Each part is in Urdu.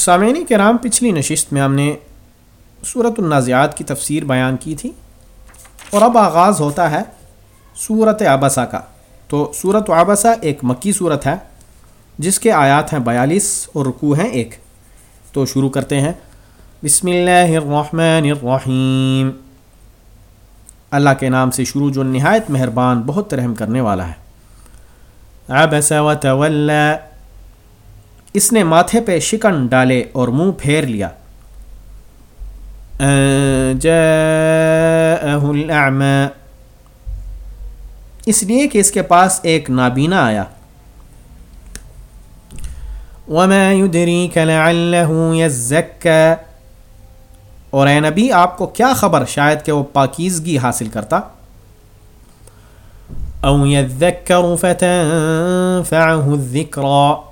سامعین کرام، پچھلی نشست میں ہم نے صورت النازعات کی تفسیر بیان کی تھی اور اب آغاز ہوتا ہے صورت آبسا کا۔ تو صورت آبسا ایک مکی صورت ہے، جس کے آیات ہیں بیالیس اور رکوع ہیں ایک۔ تو شروع کرتے ہیں۔ بسم اللہ الرحمن الرحیم۔ اللہ کے نام سے شروع جو نہایت مہربان، بہت رحم کرنے والا ہے۔ عبس و اس نے ماتھے پہ شکن ڈالے اور منہ پھیر لیا۔ اس لیے کہ اس کے پاس ایک نابینا آیا۔ وما يدريك لعله يزكى۔ اور اے نبی، آپ کو کیا خبر؟ شاید کہ وہ پاکیزگی حاصل کرتا۔ او يذكر فتنفعه الذكرى۔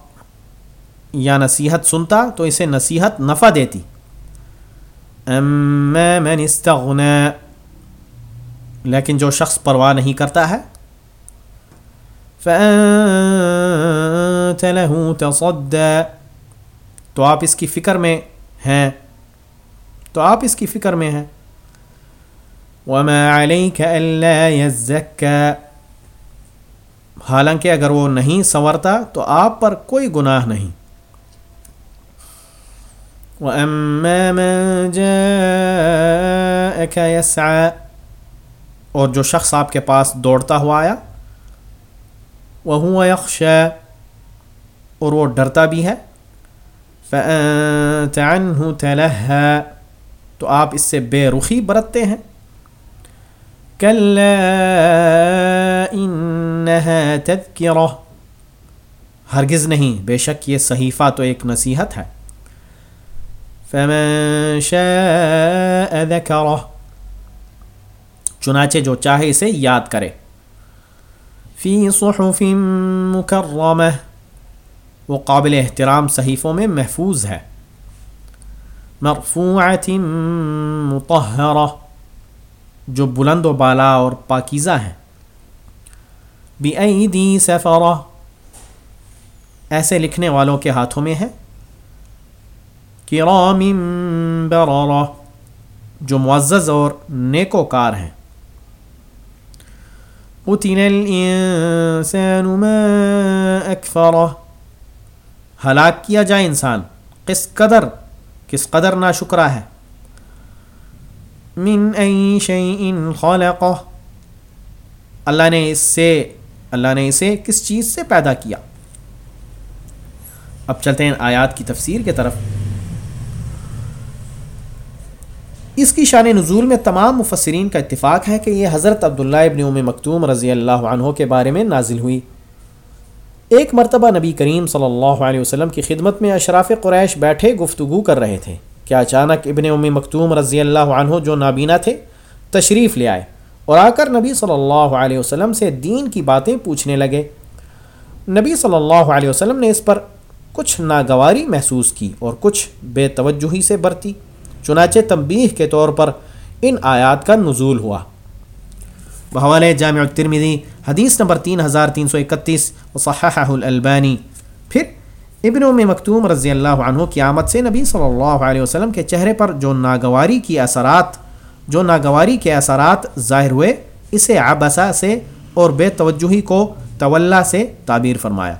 یا نصیحت سنتا تو اسے نصیحت نفع دیتی۔ اما من استغنا لیکن جو شخص پرواہ نہیں کرتا ہے، فأنت له تصدى۔ تو آپ اس کی فکر میں ہیں۔ تو آپ اس کی فکر میں ہیں۔ وما عليك الا يزكى۔ حالانکہ اگر وہ نہیں سنورتا تو آپ پر کوئی گناہ نہیں۔ وَأَمَّا مَن جَاءَكَ يَسْعَى، اور جو شخص آپ کے پاس دوڑتا ہوا آیا، وَهُوَ يَخْشَى، اور وہ ڈرتا بھی ہے، فَأَنْتَ عَنْهُ تَلَهَّى، تو آپ اس سے بے رخی برتتے ہیں۔ كَلَّا إِنَّهَا تَذْكِرَةٌ، ہرگز نہیں، بے شک یہ صحیفہ تو ایک نصیحت ہے۔ فمن شاء ذکرہ۔ چنانچہ جو چاہے اسے یاد کرے۔ فی صحف مکرمہ۔ وہ قابل احترام صحیفوں میں محفوظ ہے۔ مرفوعت مطہرہ۔ جو بلند و بالا اور پاکیزہ ہیں۔ بی سفرہ۔ ایسے لکھنے والوں کے ہاتھوں میں ہے۔ کرام برارہ جو معزز اور نیکو کار ہیں۔ قتل الانسان ما اکفرہ ہلاک کیا جائے انسان، کس قدر کس قدر نا شکرہ ہے۔ من ای شیء خلقہ اللہ نے اس سے، اللہ نے اسے کس چیز سے پیدا کیا۔ اب چلتے ہیں آیات کی تفسیر کے طرف۔ اس کی شان نزول میں تمام مفسرین کا اتفاق ہے کہ یہ حضرت عبداللہ ابن ام مکتوم رضی اللہ عنہ کے بارے میں نازل ہوئی۔ ایک مرتبہ نبی کریم صلی اللہ علیہ وسلم کی خدمت میں اشراف قریش بیٹھے گفتگو کر رہے تھے۔ کہ اچانک ابن ام مکتوم رضی اللہ عنہ جو نابینا تھے، تشریف لے آئے اور آ کر نبی صلی اللہ علیہ وسلم سے دین کی باتیں پوچھنے لگے۔ نبی صلی اللہ علیہ وسلم نے اس پر کچھ ناگواری محسوس کی اور کچھ بے توجہی سے برتی۔ چنانچہ تنبیہ کے طور پر ان آیات کا نزول ہوا۔ بحوالِ جامع الترمذی، حدیث نمبر تین ہزار تین سو اکتیس، وصححہ الالبانی۔ پھر ابن ام مکتوم رضی اللہ عنہ کی آمد سے نبی صلی اللہ علیہ وسلم کے چہرے پر جو ناگواری کی اثرات، جو ناگواری کے اثرات ظاہر ہوئے، اسے عبسہ سے اور بے توجہی کو طولہ سے تعبیر فرمایا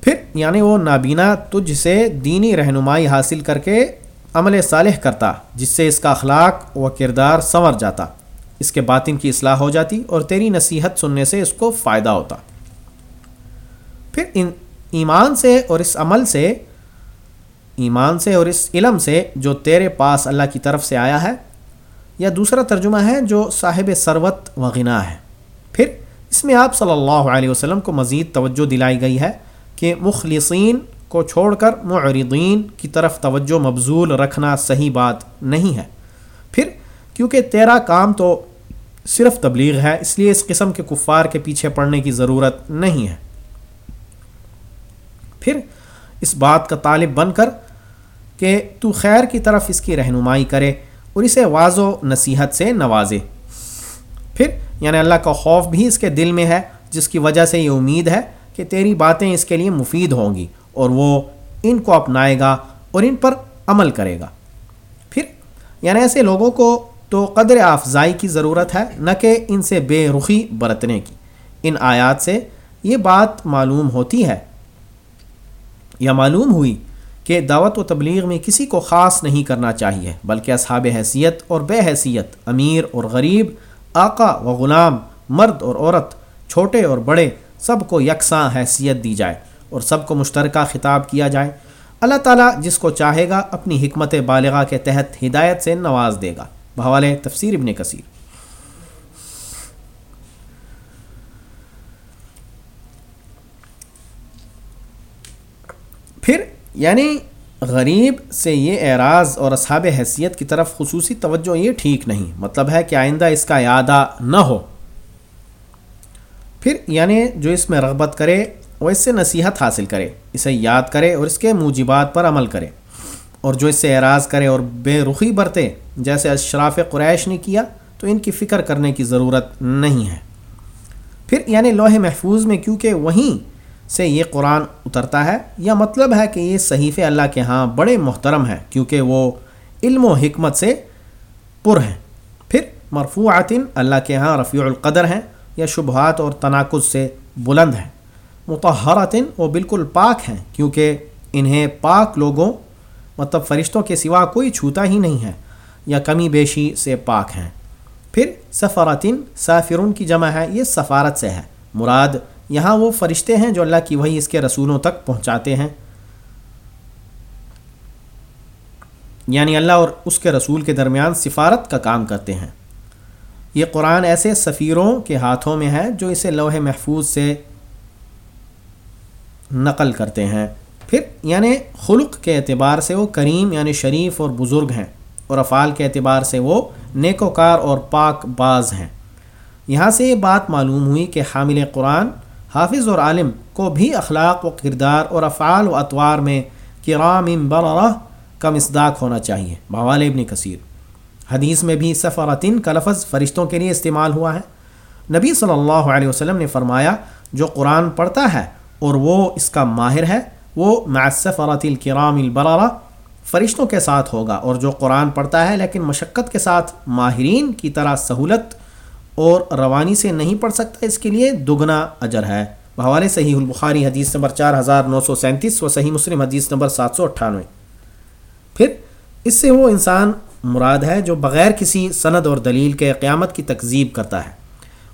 پھر یعنی وہ نابینا تجھ سے دینی رہنمائی حاصل کر کے عمل صالح کرتا، جس سے اس کا اخلاق و کردار سنور جاتا۔ اس کے باطن کی اصلاح ہو جاتی اور تیری نصیحت سننے سے اس کو فائدہ ہوتا۔ پھر ان، ایمان سے اور اس عمل سے، ایمان سے اور اس علم سے جو تیرے پاس اللہ کی طرف سے آیا ہے، یا دوسرا ترجمہ ہے جو صاحب ثروت و غنا ہے۔ پھر اس میں آپ صلی اللہ علیہ وسلم کو مزید توجہ دلائی گئی ہے۔ کہ مخلصین کو چھوڑ کر معردین کی طرف توجہ مبزول رکھنا صحیح بات نہیں ہے۔ پھر کیونکہ تیرا کام تو صرف تبلیغ ہے، اس لیے اس قسم کے کفار کے پیچھے پڑنے کی ضرورت نہیں ہے۔ پھر اس بات کا طالب بن کر کہ تو خیر کی طرف اس کی رہنمائی کرے اور اسے واض و نصیحت سے نوازے۔ پھر یعنی اللہ کا خوف بھی اس کے دل میں ہے، جس کی وجہ سے یہ امید ہے کہ تیری باتیں اس کے لیے مفید ہوں گی اور وہ ان کو اپنائے گا اور ان پر عمل کرے گا۔ پھر یعنی ایسے لوگوں کو تو قدر افزائی کی ضرورت ہے، نہ کہ ان سے بے رخی برتنے کی۔ ان آیات سے یہ بات معلوم ہوتی ہے یا معلوم ہوئی کہ دعوت و تبلیغ میں کسی کو خاص نہیں کرنا چاہیے، بلکہ اصحاب حیثیت اور بے حیثیت، امیر اور غریب، آقا و غلام، مرد اور عورت، چھوٹے اور بڑے سب کو یکساں حیثیت دی جائے اور سب کو مشترکہ خطاب کیا جائے۔ اللہ تعالیٰ جس کو چاہے گا اپنی حکمت بالغہ کے تحت ہدایت سے نواز دے گا۔ بحوالے تفسیر ابن کثیر۔ پھر یعنی غریب سے یہ اعراض اور اصحاب حیثیت کی طرف خصوصی توجہ یہ ٹھیک نہیں۔ مطلب ہے کہ آئندہ اس کا یادہ نہ ہو۔ پھر یعنی جو اس میں رغبت کرے، وہ اس سے نصیحت حاصل کرے، اسے یاد کرے اور اس کے موجبات پر عمل کرے۔ اور جو اس سے اعراض کرے اور بے رخی برتے، جیسے اشراف قریش نے کیا، تو ان کی فکر کرنے کی ضرورت نہیں ہے۔ پھر یعنی لوہے محفوظ میں کیونکہ وہیں سے یہ قرآن اترتا ہے، یا مطلب ہے کہ یہ صحیف اللہ کے ہاں بڑے محترم ہیں، کیونکہ وہ علم و حکمت سے پر ہیں۔ پھر مرفوعاتن اللہ کے ہاں رفیع القدر ہیں یا شبہات اور تناقض سے بلند ہیں۔ متحرتن وہ بالکل پاک ہیں، کیونکہ انہیں پاک لوگوں مطلب فرشتوں کے سوا کوئی چھوتا ہی نہیں ہے، یا کمی بیشی سے پاک ہیں۔ پھر سفارتن سافرون کی جمع ہے، یہ سفارت سے ہے۔ مراد یہاں وہ فرشتے ہیں جو اللہ کی وہی اس کے رسولوں تک پہنچاتے ہیں۔ یعنی اللہ اور اس کے رسول کے درمیان سفارت کا کام کرتے ہیں۔ یہ قرآن ایسے سفیروں کے ہاتھوں میں ہے جو اسے لوح محفوظ سے نقل کرتے ہیں۔ پھر یعنی خلق کے اعتبار سے وہ کریم یعنی شریف اور بزرگ ہیں اور افعال کے اعتبار سے وہ نیک وکار اور پاک باز ہیں۔ یہاں سے یہ بات معلوم ہوئی کہ حامل قرآن، حافظ اور عالم کو بھی اخلاق و کردار اور افعال و اطوار میں کرام برہ کا مصداق ہونا چاہیے۔ بوال ابن کثیر۔ حدیث میں بھی سفرتن کا لفظ فرشتوں کے لیے استعمال ہوا ہے۔ نبی صلی اللہ علیہ وسلم نے فرمایا، جو قرآن پڑھتا ہے اور وہ اس کا ماہر ہے، وہ معصفرت الکرام البرارہ فرشتوں کے ساتھ ہوگا اور جو قرآن پڑھتا ہے، لیکن مشقت کے ساتھ ماہرین کی طرح سہولت اور روانی سے نہیں پڑھ سکتا، اس کے لیے دگنا اجر ہے۔ بحوالے صحیح البخاری حدیث نمبر چار ہزار نو سو سینتیس و صحیح مسلم حدیث نمبر سات سو اٹھانوے۔ پھر، اس سے وہ انسان مراد ہے جو بغیر کسی سند اور دلیل کے قیامت کی تکذیب کرتا ہے۔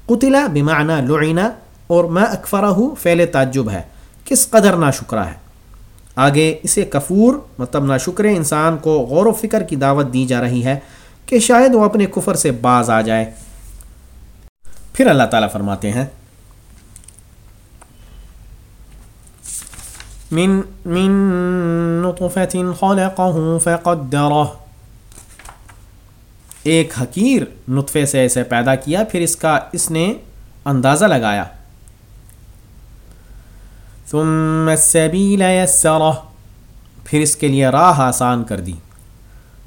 قطلا بمعنی لعینہ اور میں اکفرا ہوں فعل تعجب ہے۔ کس قدر نا شکرہ ہے۔ آگے اسے کفور مطلب ناشکر انسان کو غور و فکر کی دعوت دی جا رہی ہے کہ شاید وہ اپنے کفر سے باز آ جائے۔ پھر اللہ تعالیٰ فرماتے ہیں۔ من من ایک حقیر نطفے سے اسے پیدا کیا، پھر اس کا، اس نے اندازہ لگایا۔ ثم السبیل یسرہ پھر اس کے لیے راہ آسان کر دی۔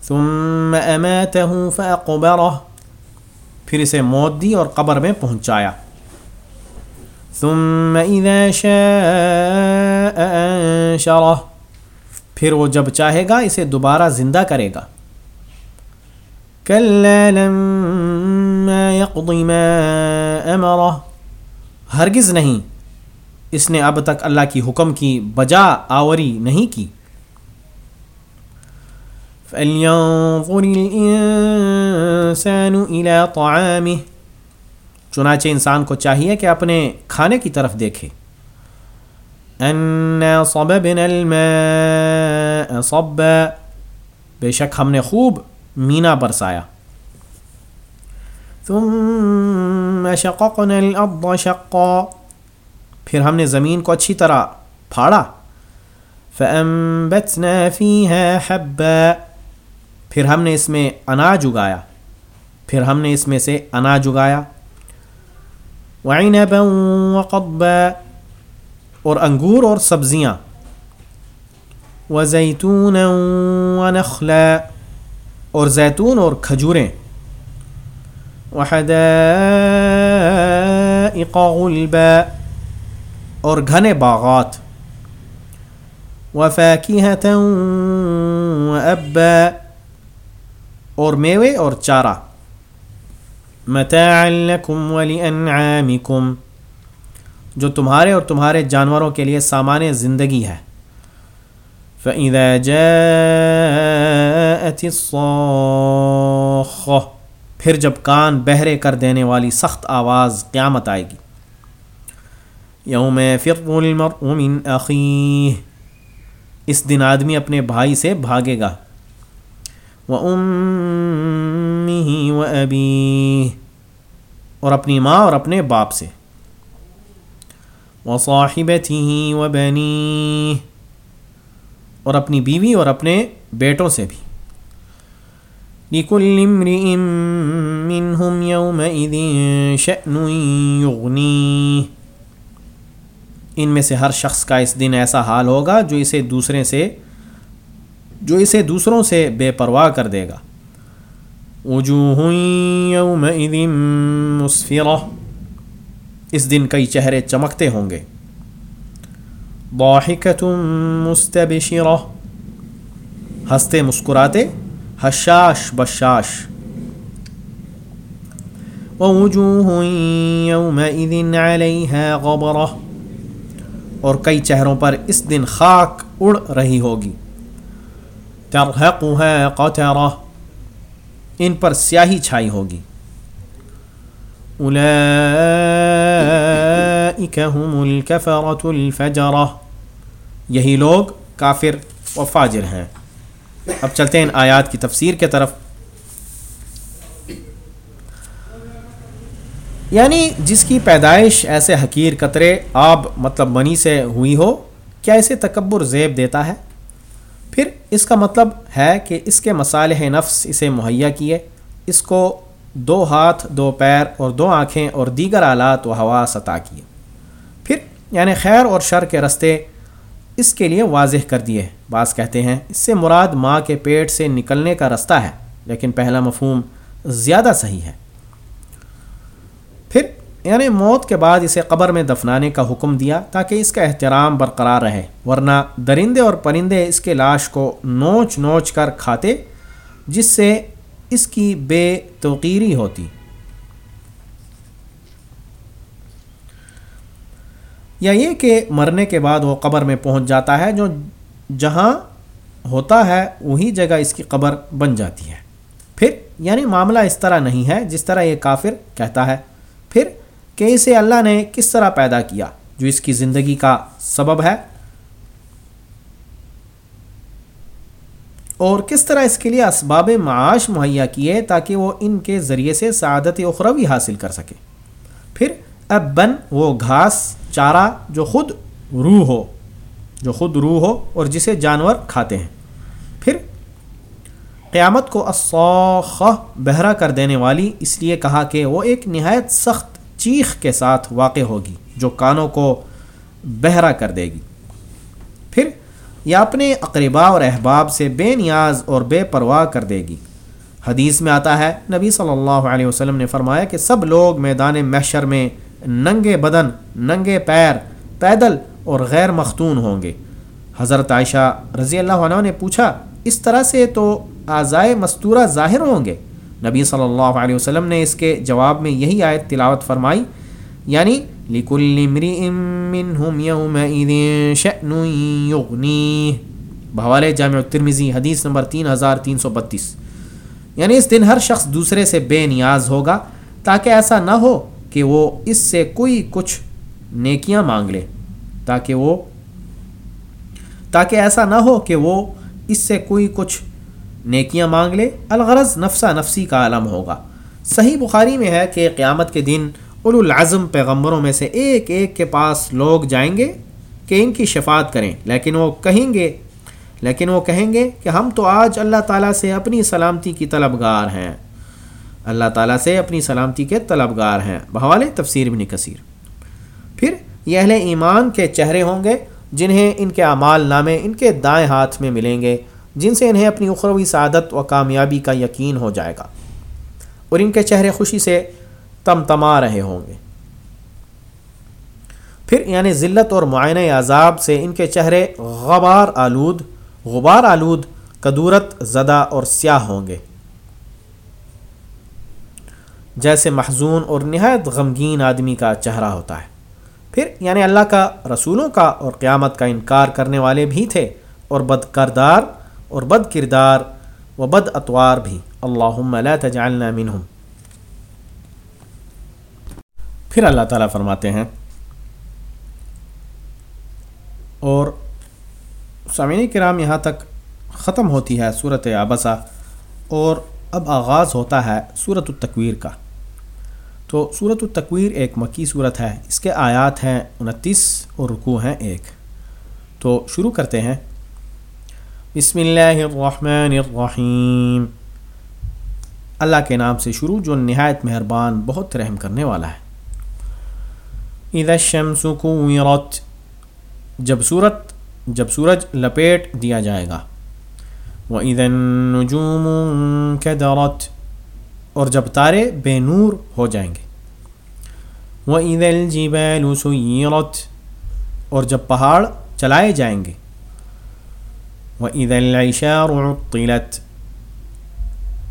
ثم اماتہ فاقبرہ پھر اسے موت دی اور قبر میں پہنچایا۔ ثم اذا شاء انشرہ پھر وہ جب چاہے گا، اسے دوبارہ زندہ کرے گا۔ كلا لما يقض ما امرہ ہرگز نہیں، اس نے اب تک اللہ کی حکم کی بجا آوری نہیں کی۔ فَلْيَنظُرِ الْإِنسَانُ إِلَىٰ طَعَامِهِ۔ چنانچہ انسان کو چاہیے کہ اپنے کھانے کی طرف دیکھے۔ اَنَّا صَبَبْنَا الْمَاءَ صَبَّا۔ بے شک ہم نے خوب مینا برسایا ثُمَّ شَقَقْنَا الْأَرْضَ شَقًّا۔ پھر ہم نے زمین کو اچھی طرح پھاڑا۔ فَأَنبَتْنَا فِيهَا حَبًّا۔ پھر ہم نے اس میں اناج اگایا۔ پھر ہم نے اس میں سے اناج اگایا۔ وَعِنَبًا وَقَضْبًا۔ اور انگور اور سبزیاں۔ وَزَيْتُونًا وَنَخْلًا۔ اور زیتون اور کھجوریں۔ وَحَدَائِقَ غُلْبًا، اور گھنے باغات۔ وفاكهة وأبا، اور میوے اور چارہ۔ متاعا لكم ولأنعامكم، جو تمہارے اور تمہارے جانوروں کے لیے سامان زندگی ہے۔ فَإِذَا جَاءَتِ الصَّاخَّةِ پھر جب کان بہرے کر دینے والی سخت آواز قیامت آئے گی۔ یوم فر المرء من اخیہ۔ اس دن آدمی اپنے بھائی سے بھاگے گا۔ وَأُمِّهِ وَأَبِيهِ۔ اور اپنی ماں اور اپنے باپ سے۔ وَصَاحِبَتِهِ وَبَنِيهِ۔ اور اپنی بیوی اور اپنے بیٹوں سے بھی۔ لِكُلِّ امْرِئٍ مِّنْهُمْ يَوْمَئِذٍ شَأْنٌ يُغْنِيهِ۔ ان میں سے ہر شخص کا اس دن ایسا حال ہوگا جو اسے دوسرے سے، جو اسے دوسروں سے بے پرواہ کر دے گا۔ وجوہ یومئذ مسفرہ اس دن کئی چہرے چمکتے ہوں گے۔ مستبشرہ ہنستے مسکراتے، حشاش بشاش. ووجوہ یومئذ علیہا غبرہ اور کئی چہروں پر اس دن خاک اڑ رہی ہوگی. ترحقها قطرہ ان پر سیاہی چھائی ہوگی. اولئیک هم الكفرة الفجرہ یہی لوگ کافر و فاجر ہیں۔ اب چلتے ہیں آیات کی تفسیر کے طرف۔ یعنی جس کی پیدائش ایسے حقیر قطرے آب مطلب منی سے ہوئی ہو، کیا اسے تکبر زیب دیتا ہے؟ پھر اس کا مطلب ہے کہ اس کے مصالح نفس اسے مہیا کیے۔ اس کو دو ہاتھ، دو پیر اور دو آنکھیں اور دیگر آلات و ہوا سطح کیے۔ یعنی خیر اور شر کے رستے اس کے لیے واضح کر دیے۔ بعض کہتے ہیں اس سے مراد ماں کے پیٹ سے نکلنے کا رستہ ہے، لیکن پہلا مفہوم زیادہ صحیح ہے۔ پھر یعنی موت کے بعد اسے قبر میں دفنانے کا حکم دیا تاکہ اس کا احترام برقرار رہے، ورنہ درندے اور پرندے اس کے لاش کو نوچ نوچ کر کھاتے، جس سے اس کی بے توقیری ہوتی۔ یا یہ کہ مرنے کے بعد وہ قبر میں پہنچ جاتا ہے، جو جہاں ہوتا ہے، وہی جگہ اس کی قبر بن جاتی ہے۔ پھر یعنی معاملہ اس طرح نہیں ہے جس طرح یہ کافر کہتا ہے۔ پھر، کہ اسے اللہ نے کس طرح پیدا کیا، جو اس کی زندگی کا سبب ہے۔ اور کس طرح اس کے لیے اسباب معاش مہیا کیے تاکہ وہ ان کے ذریعے سے سعادت اخروی حاصل کر سکے۔ پھر اب بن وہ گھاس، چارہ جو خود روح ہو، جو خود روح ہو اور جسے جانور کھاتے ہیں۔ پھر قیامت کو اصوخ بہرا کر دینے والی، اس لیے کہا کہ وہ ایک نہایت سخت چیخ کے ساتھ واقع ہوگی، جو کانوں کو بہرا کر دے گی۔ پھر یا اپنے اقربا اور احباب سے بے نیاز اور بے پرواہ کر دے گی۔ حدیث میں آتا ہے، نبی صلی اللہ علیہ وسلم نے فرمایا کہ سب لوگ میدان محشر میں ننگے بدن، ننگے پیر، پیدل اور غیر مختون ہوں گے۔ حضرت عائشہ رضی اللہ عنہ نے پوچھا، اس طرح سے تو آزائے مستورہ ظاہر ہوں گے؟ نبی صلی اللہ علیہ وسلم نے اس کے جواب میں یہی آیت تلاوت فرمائی یعنی لِكُلِّ مِّنْهُمْ يَوْمَئِذٍ شَأْنٌ يُغْنِيهِ جامع الترمذی حدیث نمبر تین ہزار تین سو بتیس۔ یعنی اس دن ہر شخص دوسرے سے بے نیاز ہوگا، تاکہ ایسا نہ ہو کہ وہ اس سے کوئی کچھ نیکیاں مانگ لے، تاکہ وہ تاکہ ایسا نہ ہو کہ وہ اس سے کوئی کچھ نیکیاں مانگ لے۔ الغرض نفسہ نفسی کا عالم ہوگا۔ صحیح بخاری میں ہے کہ قیامت کے دن العظم پیغمبروں میں سے ایک ایک کے پاس لوگ جائیں گے کہ ان کی شفاعت کریں۔ لیکن وہ کہیں گے لیکن وہ کہیں گے کہ ہم تو آج اللہ تعالیٰ سے اپنی سلامتی کی طلبگار ہیں۔ اللہ تعالیٰ سے اپنی سلامتی کے طلبگار ہیں۔ بحوالے تفسیر بن کثیر۔ پھر یہ اہل ایمان کے چہرے ہوں گے جنہیں ان کے اعمال نامے ان کے دائیں ہاتھ میں ملیں گے، جن سے انہیں اپنی اخروی سعادت و کامیابی کا یقین ہو جائے گا۔ اور ان کے چہرے خوشی سے تم تما رہے ہوں گے۔ پھر یعنی ذلت اور معائنہ عذاب سے ان کے چہرے غبار آلود غبار آلود، کدورت زدہ اور سیاہ ہوں گے۔ جیسے محزون اور نہایت غمگین آدمی کا چہرہ ہوتا ہے۔ پھر یعنی اللہ کا، رسولوں کا اور قیامت کا انکار کرنے والے بھی تھے اور بد کردار اور بد کردار و بد اتوار بھی اللہ تجعلنا منہم۔ پھر اللہ تعالیٰ فرماتے ہیں، اور سامعین کرام، یہاں تک ختم ہوتی ہے صورت آبسا اور اب آغاز ہوتا ہے صورت التکویر کا۔ تو صورت التکویر ایک مکی صورت ہے۔ اس کے آیات ہیں انتیس اور رکوع ہیں ایک۔ تو شروع کرتے ہیں۔ بسم اللہ الرحمن الرحیم۔ اللہ کے نام سے شروع جو نہایت مہربان، بہت رحم کرنے والا ہے۔ اذا الشمس کویرت جب صورت جب سورج لپیٹ دیا جائے گا۔ وَإِذَا النُّجُومُ كَدَرَتْ اور جب تارے بے نور ہو جائیں گے۔ وَإِذَا الْجِبَالُ سُيِّرَتْ، اور جب پہاڑ چلائے جائیں گے۔ وَإِذَا الْعِشَارُ عُطِّلَتْ،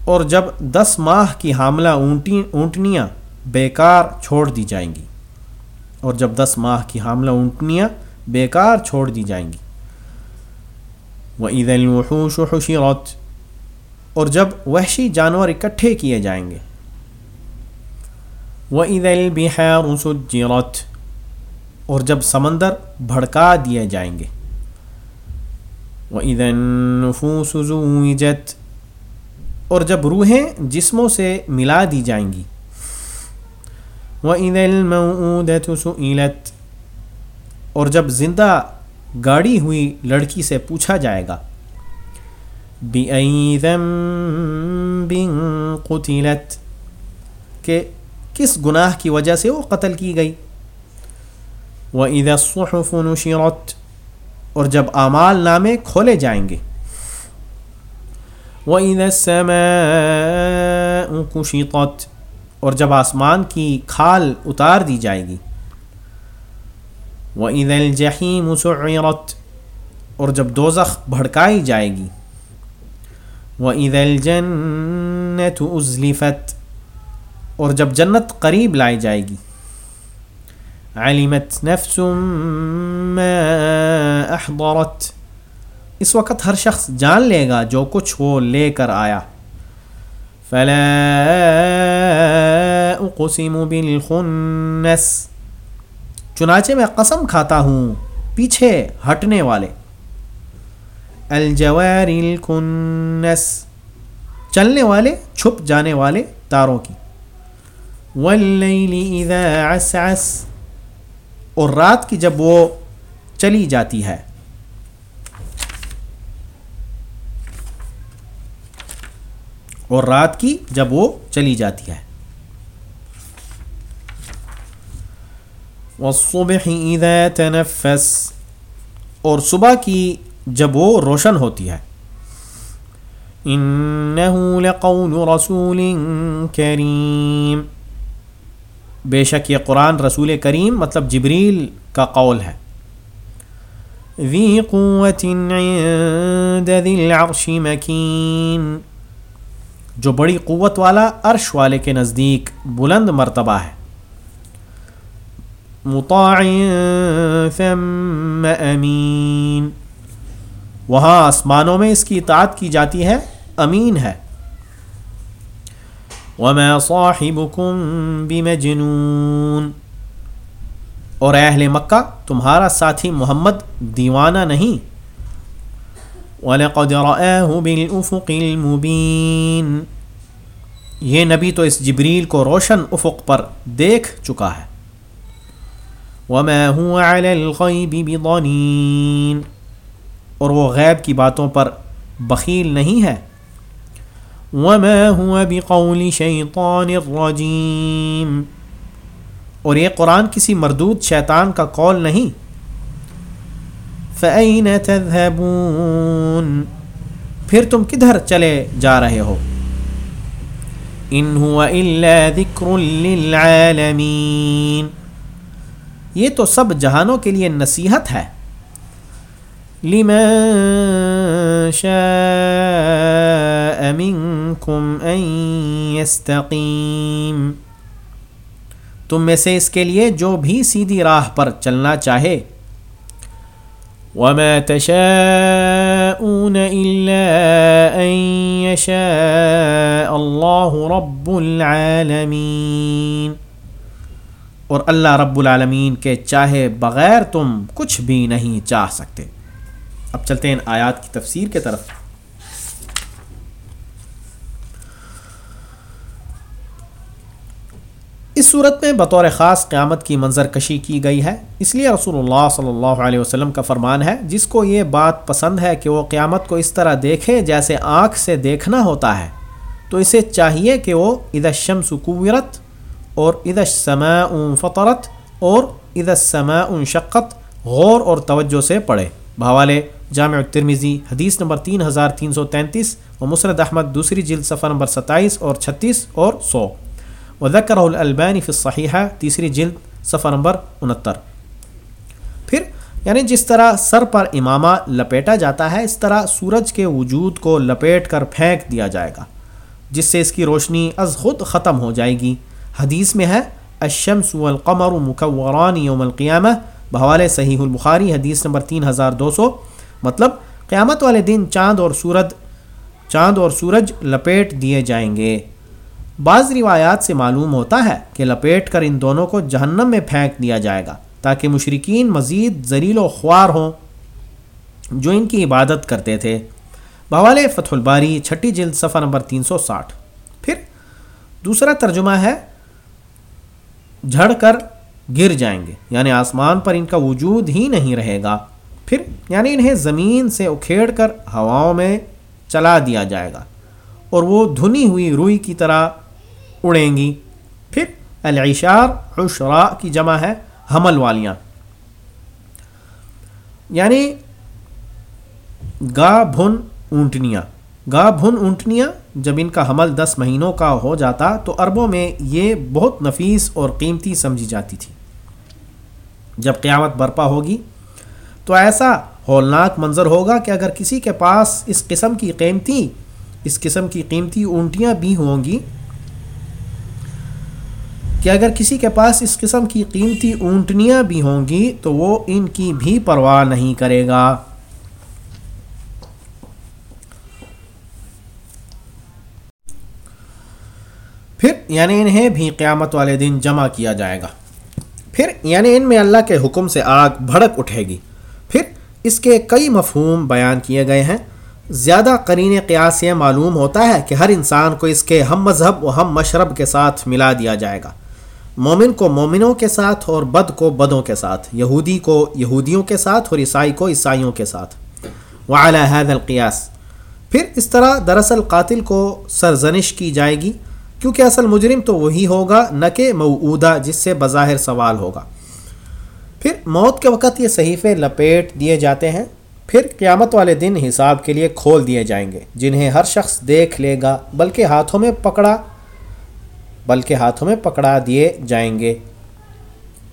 اور جب دس ماہ کی حاملہ اونٹی، اونٹنیاں بیکار چھوڑ دی جائیں گی۔ اور جب دس ماہ کی حاملہ اونٹنیاں بیکار چھوڑ دی جائیں گی۔ وَإِذَا الْوُحُوشُ حُشِرَتْ اور جب وحشی جانور اکٹھے کیے جائیں گے۔ وَإِذَا الْبِحَارُ سُجِّرَتْ۔ اور جب سمندر بھڑکا دیے جائیں گے۔ وَإِذَا النُّفُوسُ زُوِّجَتْ۔ اور جب روحیں جسموں سے ملا دی جائیں گی۔ وَإِذَا الْمَوْعُودَةُ سُئِلَتْ۔ اور جب زندہ گاڑی ہوئی لڑکی سے پوچھا جائے گا۔ قتلت؟ کہ کس گناہ کی وجہ سے وہ قتل کی گئی؟ وَإِذَا الصُّحُفُ نُشِرَتْ، اور جب اعمال نامے کھولے جائیں گے۔ وَإِذَا السَّمَاءُ كُشِطَتْ، اور جب آسمان کی کھال اتار دی جائے گی۔ وَإِذَا الْجَحِيمُ سُعِّرَتْ، اور جب دوزخ بھڑکائی جائے گی۔ وَإِذَا الْجَنَّةُ أُزْلِفَتْ اور جب جنت قریب لائی جائے گی، عَلِمَتْ نَفْسٌ مَا أَحْضَرَتْ۔ اس وقت ہر شخص جان لے گا جو کچھ وہ لے کر آیا۔ فَلَا أُقْسِمُ بِالْخُنَّسِ۔ چنانچہ میں قسم کھاتا ہوں پیچھے ہٹنے والے۔ الجوار الکنس چلنے والے، چھپ جانے والے تاروں کی۔ واللیل اذا عسعس۔ اور رات کی جب وہ چلی جاتی ہے۔ اور رات کی جب وہ چلی جاتی ہے۔ والصبح اذا تنفس۔ اور صبح کی جب وہ روشن ہوتی ہے۔ انہو لقول رسول کریم۔ بے شک یہ قرآن رسول کریم مطلب جبریل کا قول ہے۔ ذی قوت عند ذی العرش مکین۔ جو بڑی قوت والا عرش والے کے نزدیک بلند مرتبہ ہے۔ مطاع ثم امین۔ وہاں آسمانوں میں اس کی اطاعت کی جاتی ہے، امین ہے۔ وما صاحبكم بمجنون۔ اور اہل مکہ، تمہارا ساتھی محمد دیوانہ نہیں۔ وَلَقَدْ رَآهُ بِالْأُفُقِ الْمُبِينَ۔ یہ نبی تو اس جبریل کو روشن افق پر دیکھ چکا ہے۔ وما هو على الغيب بضنين۔ اور وہ غیب کی باتوں پر بخیل نہیں ہے۔ وما هو بقول شیطان الرجیم اور یہ قرآن کسی مردود شیطان کا قول نہیں۔ فَأَيْنَ تَذْهَبُونَ۔ پھر تم کدھر چلے جا رہے ہو؟ ان هو الا ذکر للعالمین یہ تو سب جہانوں کے لیے نصیحت ہے۔ لمن شاء منكم ان يستقيم تم میں سے اس کے لیے جو بھی سیدھی راہ پر چلنا چاہے۔ وما تشاءون الا ان يشاء الله رب العالمين اور اللہ رب العالمین کے چاہے بغیر تم کچھ بھی نہیں چاہ سکتے۔ اب چلتے ہیں آیات کی تفسیر کے طرف۔ اس صورت میں بطور خاص قیامت کی منظر کشی کی گئی ہے۔ اس لیے رسول اللہ صلی اللہ علیہ وسلم کا فرمان ہے، جس کو یہ بات پسند ہے کہ وہ قیامت کو اس طرح دیکھے جیسے آنکھ سے دیکھنا ہوتا ہے۔ تو اسے چاہیے کہ وہ ادشم سکویرت اور ادش سما فطرت اور ادش سما شقت غور اور توجہ سے پڑھے۔ بھوالے جامع ترمیزی حدیث نمبر تین ہزار تین سو تینتیس، و مسرد احمد دوسری جلد صفحہ نمبر ستائیس اور چھتیس اور سو۔ و ذکر البین فصحیحہ تیسری جلد صفحہ نمبر انہتر۔ پھر یعنی جس طرح سر پر امامہ لپیٹا جاتا ہے، اس طرح سورج کے وجود کو لپیٹ کر پھینک دیا جائے گا، جس سے اس کی روشنی از خود ختم ہو جائے گی۔ حدیث میں ہے، الشمس والقمر مکوران یوم القیامہ بحوالے صحیح البخاری، حدیث نمبر تین ہزار دو سو۔ مطلب قیامت والے دن چاند اور سورج، چاند اور سورج لپیٹ دیے جائیں گے۔ بعض روایات سے معلوم ہوتا ہے کہ لپیٹ کر ان دونوں کو جہنم میں پھینک دیا جائے گا تاکہ مشرقین مزید زریل و خوار ہوں، جو ان کی عبادت کرتے تھے۔ بوال فتح الباری، چھٹی جلد صفحہ نمبر تین سو ساٹھ۔ پھر دوسرا ترجمہ ہے، جھڑ کر گر جائیں گے یعنی آسمان پر ان کا وجود ہی نہیں رہے گا۔ پھر یعنی انہیں زمین سے اکھیڑ کر ہواؤں میں چلا دیا جائے گا اور وہ دھنی ہوئی روئی کی طرح اڑیں گی۔ پھر العشار عشراء کی جمع ہے حمل والیاں۔ یعنی گا بھن اونٹنیاں۔ گا بھن اونٹنیاں جب ان کا حمل دس مہینوں کا ہو جاتا تو عربوں میں یہ بہت نفیس اور قیمتی سمجھی جاتی تھی۔ جب قیامت برپا ہوگی تو ایسا ہولناک منظر ہوگا کہ اگر کسی کے پاس اس قسم کی قیمتی، اس قسم کی قیمتی اونٹیاں بھی ہوں گی، کہ اگر کسی کے پاس اس قسم کی قیمتی اونٹنیاں بھی ہوں گی تو وہ ان کی بھی پرواہ نہیں کرے گا۔ پھر یعنی انہیں بھی قیامت والے دن جمع کیا جائے گا۔ پھر یعنی ان میں اللہ کے حکم سے آگ بھڑک اٹھے گی۔ اس کے کئی مفہوم بیان کیے گئے ہیں۔ زیادہ قرین قیاس یہ معلوم ہوتا ہے کہ ہر انسان کو اس کے ہم مذہب و ہم مشرب کے ساتھ ملا دیا جائے گا۔ مومن کو مومنوں کے ساتھ اور بد کو بدوں کے ساتھ، یہودی کو یہودیوں کے ساتھ اور عیسائی کو عیسائیوں کے ساتھ۔ وعلی حید القیاس۔ پھر اس طرح دراصل قاتل کو سرزنش کی جائے گی، کیونکہ اصل مجرم تو وہی ہوگا، نہ کہ معودہ جس سے بظاہر سوال ہوگا۔ پھر موت کے وقت یہ صحیفے لپیٹ دیے جاتے ہیں۔ پھر قیامت والے دن حساب کے لیے کھول دیے جائیں گے، جنہیں ہر شخص دیکھ لے گا، بلکہ ہاتھوں میں پکڑا، بلکہ ہاتھوں میں پکڑا دیے جائیں گے۔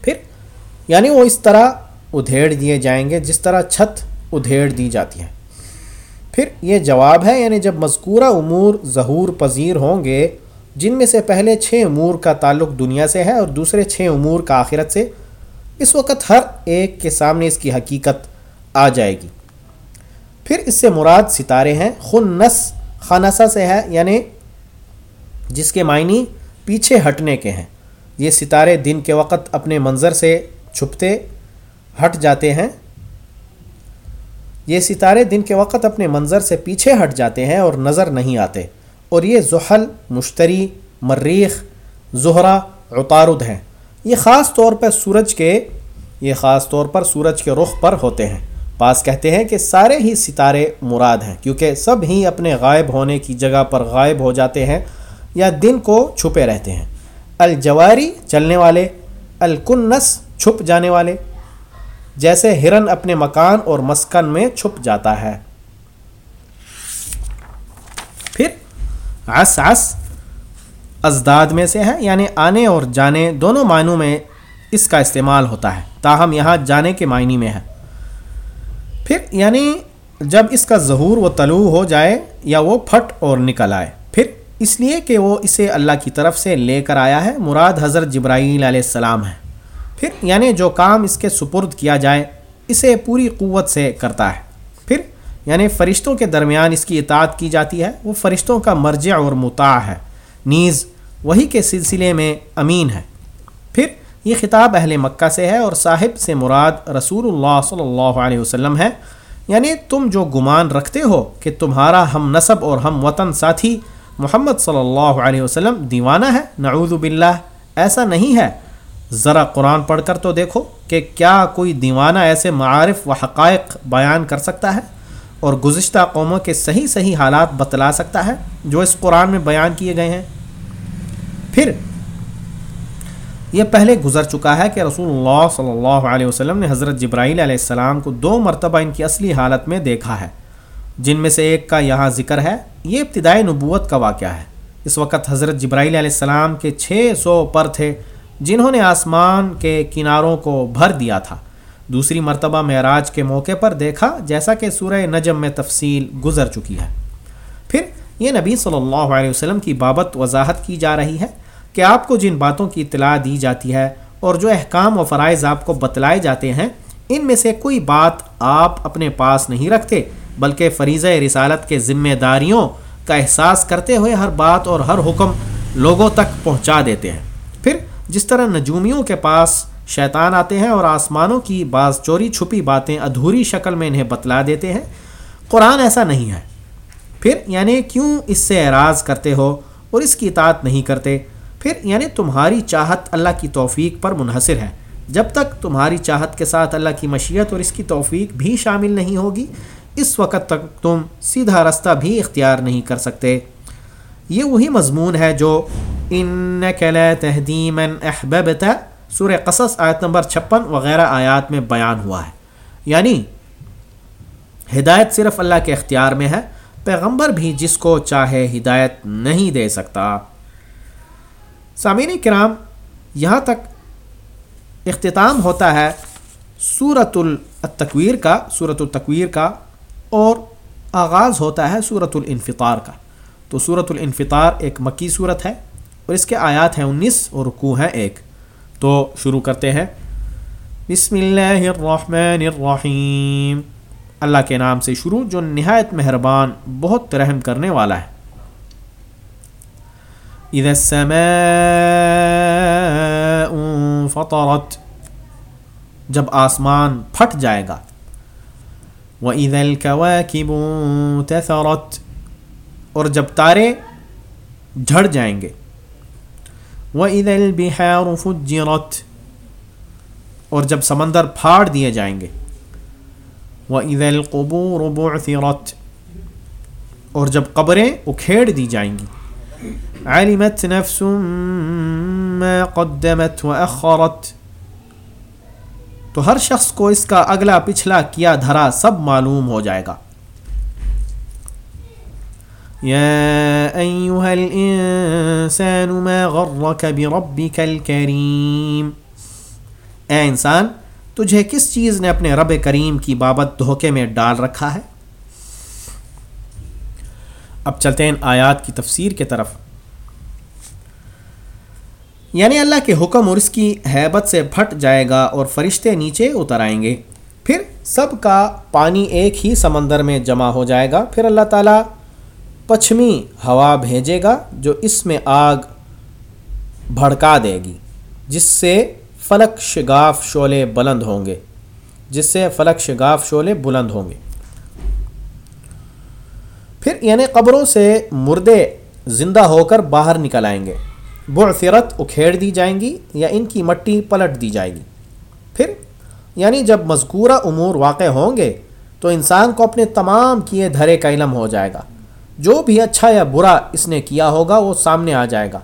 پھر یعنی وہ اس طرح ادھیڑ دیے جائیں گے جس طرح چھت ادھیڑ دی جاتی ہے۔ پھر یہ جواب ہے یعنی جب مذکورہ امور ظہور پذیر ہوں گے، جن میں سے پہلے چھ امور کا تعلق دنیا سے ہے اور دوسرے چھ امور کا آخرت سے اس وقت ہر ایک کے سامنے اس کی حقیقت آ جائے گی۔ پھر اس سے مراد ستارے ہیں خن نس خانسا سے ہے یعنی جس کے معنی پیچھے ہٹنے کے ہیں۔ یہ ستارے دن کے وقت اپنے منظر سے چھپتے، ہٹ جاتے ہیں۔ یہ ستارے دن کے وقت اپنے منظر سے پیچھے ہٹ جاتے ہیں اور نظر نہیں آتے۔ اور یہ زحل، مشتری، مریخ زہرہ عطارد ہیں۔ یہ خاص طور پر سورج کے یہ خاص طور پر سورج کے رخ پر ہوتے ہیں۔ پاس کہتے ہیں کہ سارے ہی ستارے مراد ہیں، کیونکہ سب ہی اپنے غائب ہونے کی جگہ پر غائب ہو جاتے ہیں یا دن کو چھپے رہتے ہیں۔ الجواری چلنے والے، الکنس چھپ جانے والے، جیسے ہرن اپنے مکان اور مسکن میں چھپ جاتا ہے۔ پھر عس ازداد میں سے ہے یعنی آنے اور جانے دونوں معنوں میں اس کا استعمال ہوتا ہے۔ تاہم، یہاں جانے کے معنی میں ہے۔ پھر یعنی جب اس کا ظہور و طلوع ہو جائے یا وہ پھٹ اور نکل آئے۔ پھر، اس لیے کہ وہ اسے اللہ کی طرف سے لے کر آیا ہے، مراد حضرت جبرائیل علیہ السلام ہے پھر یعنی جو کام اس کے سپرد کیا جائے، اسے پوری قوت سے کرتا ہے۔ پھر یعنی فرشتوں کے درمیان اس کی اطاعت کی جاتی ہے، وہ فرشتوں کا مرجع اور مطاع ہے۔ نیز وہی کے سلسلے میں امین ہے۔ پھر یہ خطاب اہل مکہ سے ہے اور صاحب سے مراد رسول اللہ صلی اللہ علیہ وسلم ہے۔ یعنی تم جو گمان رکھتے ہو کہ تمہارا ہم نصب اور ہم وطن ساتھی محمد صلی اللہ علیہ وسلم دیوانہ ہے، نعوذ باللہ، ایسا نہیں ہے۔ ذرا قرآن پڑھ کر تو دیکھو کہ کیا کوئی دیوانہ ایسے معارف و حقائق بیان کر سکتا ہے اور گزشتہ قوموں کے صحیح صحیح حالات بتلا سکتا ہے جو اس قرآن میں بیان کیے گئے ہیں۔ پھر یہ پہلے گزر چکا ہے کہ رسول اللہ صلی اللہ علیہ وسلم نے حضرت جبرائیل علیہ السلام کو دو مرتبہ ان کی اصلی حالت میں دیکھا ہے، جن میں سے ایک کا یہاں ذکر ہے۔ یہ ابتدائی نبوت کا واقعہ ہے۔ اس وقت حضرت جبرائیل علیہ السلام کے چھ سو پر تھے، جنہوں نے آسمان کے کناروں کو بھر دیا تھا۔ دوسری مرتبہ معراج کے موقع پر دیکھا، جیسا کہ سورہ نجم میں تفصیل گزر چکی ہے۔ پھر یہ نبی صلی اللہ علیہ وسلم کی بابت وضاحت کی جا رہی ہے۔ کہ آپ کو جن باتوں کی اطلاع دی جاتی ہے اور جو احکام و فرائض آپ کو بتلائے جاتے ہیں، ان میں سے کوئی بات آپ اپنے پاس نہیں رکھتے، بلکہ فریضہ رسالت کے ذمہ داریوں کا احساس کرتے ہوئے ہر بات اور ہر حکم لوگوں تک پہنچا دیتے ہیں۔ پھر جس طرح نجومیوں کے پاس شیطان آتے ہیں اور آسمانوں کی بعض چوری چھپی باتیں ادھوری شکل میں انہیں بتلا دیتے ہیں، قرآن ایسا نہیں ہے۔ پھر یعنی کیوں اس سے اعراض کرتے ہو اور اس کی اطاعت نہیں کرتے؟ پھر یعنی تمہاری چاہت اللہ کی توفیق پر منحصر ہے۔ جب تک تمہاری چاہت کے ساتھ اللہ کی مشیت اور اس کی توفیق بھی شامل نہیں ہوگی، اس وقت تک تم سیدھا رستہ بھی اختیار نہیں کر سکتے۔ یہ وہی مضمون ہے جو ان تحدیم احببت سور قصص آیت نمبر چھپن وغیرہ آیات میں بیان ہوا ہے۔ یعنی ہدایت صرف اللہ کے اختیار میں ہے، پیغمبر بھی جس کو چاہے ہدایت نہیں دے سکتا۔ سامعین کرام، یہاں تک اختتام ہوتا ہے صورت التکویر کا صورت التکویر کا، اور آغاز ہوتا ہے صورت الانفطار کا۔ تو صورت الانفطار ایک مکی صورت ہے، اور اس کے آیات ہیں انیس اور رکوع ہیں ایک۔ تو شروع کرتے ہیں۔ بسم اللہ الرحمن الرحیم۔ اللہ کے نام سے شروع، جو نہایت مہربان، بہت رحم کرنے والا ہے۔ اذا السماء فطرت جب آسمان پھٹ جائے گا، وَإِذَا الْكَوَاكِبُ تَثَرَتْ اور جب تارے جھڑ جائیں گے، وَإِذَا الْبِحَارُ فُجِّرَتْ، اور جب سمندر پھاڑ دیے جائیں گے، وَإِذَا الْقُبُورُ بُعْثِرَتْ، اور جب قبریں اکھیڑ دی جائیں گی۔ عَلِمَتْ نَفْسٌ مَا قَدَّمَتْ وَأَخَّرَتْ تو ہر شخص کو اس کا اگلا پچھلا کیا دھرا سب معلوم ہو جائے گا۔ یا ایوہا الانسان ما غرک بربک الكریم اے انسان، تجھے کس چیز نے اپنے رب کریم کی بابت دھوکے میں ڈال رکھا ہے؟ اب چلتے ہیں آیات کی تفسیر کے طرف۔ یعنی اللہ کے حکم اور اس کی حیبت سے پھٹ جائے گا اور فرشتے نیچے اتر آئیں گے۔ پھر سب کا پانی ایک ہی سمندر میں جمع ہو جائے گا۔ پھر اللہ تعالیٰ پچھمی ہوا بھیجے گا جو اس میں آگ بھڑکا دے گی، جس سے فلک شگاف شعلے بلند ہوں گے۔ جس سے فلک شگاف شعلے بلند ہوں گے۔ پھر یعنی قبروں سے مردے زندہ ہو کر باہر نکل آئیں گے۔ بعثرت اکھیڑ دی جائیں گی یا ان کی مٹی پلٹ دی جائے گی۔ پھر یعنی جب مذکورہ امور واقع ہوں گے، تو انسان کو اپنے تمام کیے دھرے کا علم ہو جائے گا۔ جو بھی اچھا یا برا اس نے کیا ہوگا، وہ سامنے آ جائے گا۔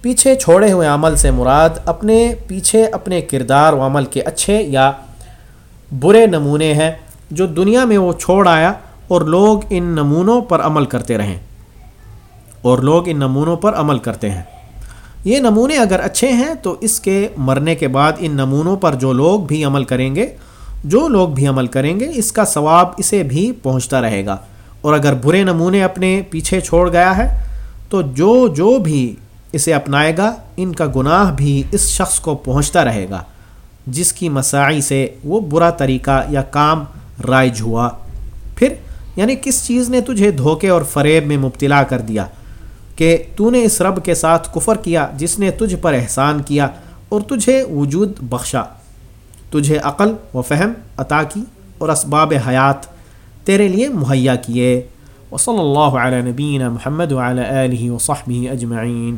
پیچھے چھوڑے ہوئے عمل سے مراد اپنے پیچھے اپنے کردار و عمل کے اچھے یا برے نمونے ہیں۔ جو دنیا میں وہ چھوڑ آیا اور لوگ ان نمونوں پر عمل کرتے رہیں۔ اور لوگ ان نمونوں پر عمل کرتے ہیں۔ یہ نمونے اگر اچھے ہیں تو اس کے مرنے کے بعد ان نمونوں پر جو لوگ بھی عمل کریں گے، جو لوگ بھی عمل کریں گے، اس کا ثواب اسے بھی پہنچتا رہے گا۔ اور اگر برے نمونے اپنے پیچھے چھوڑ گیا ہے، تو جو جو بھی اسے اپنائے گا، ان کا گناہ بھی اس شخص کو پہنچتا رہے گا، جس کی مساعی سے وہ برا طریقہ یا کام رائج ہوا۔ پھر یعنی کس چیز نے تجھے دھوکے اور فریب میں مبتلا کر دیا؟ کہ تو نے اس رب کے ساتھ کفر کیا جس نے تجھ پر احسان کیا اور تجھے وجود بخشا تجھے عقل و فہم عطا کی اور اسباب حیات تیرے لیے مہیا کیے وصلی اللہ علیہ نبین محمد علیہ وصحبہ اجمعین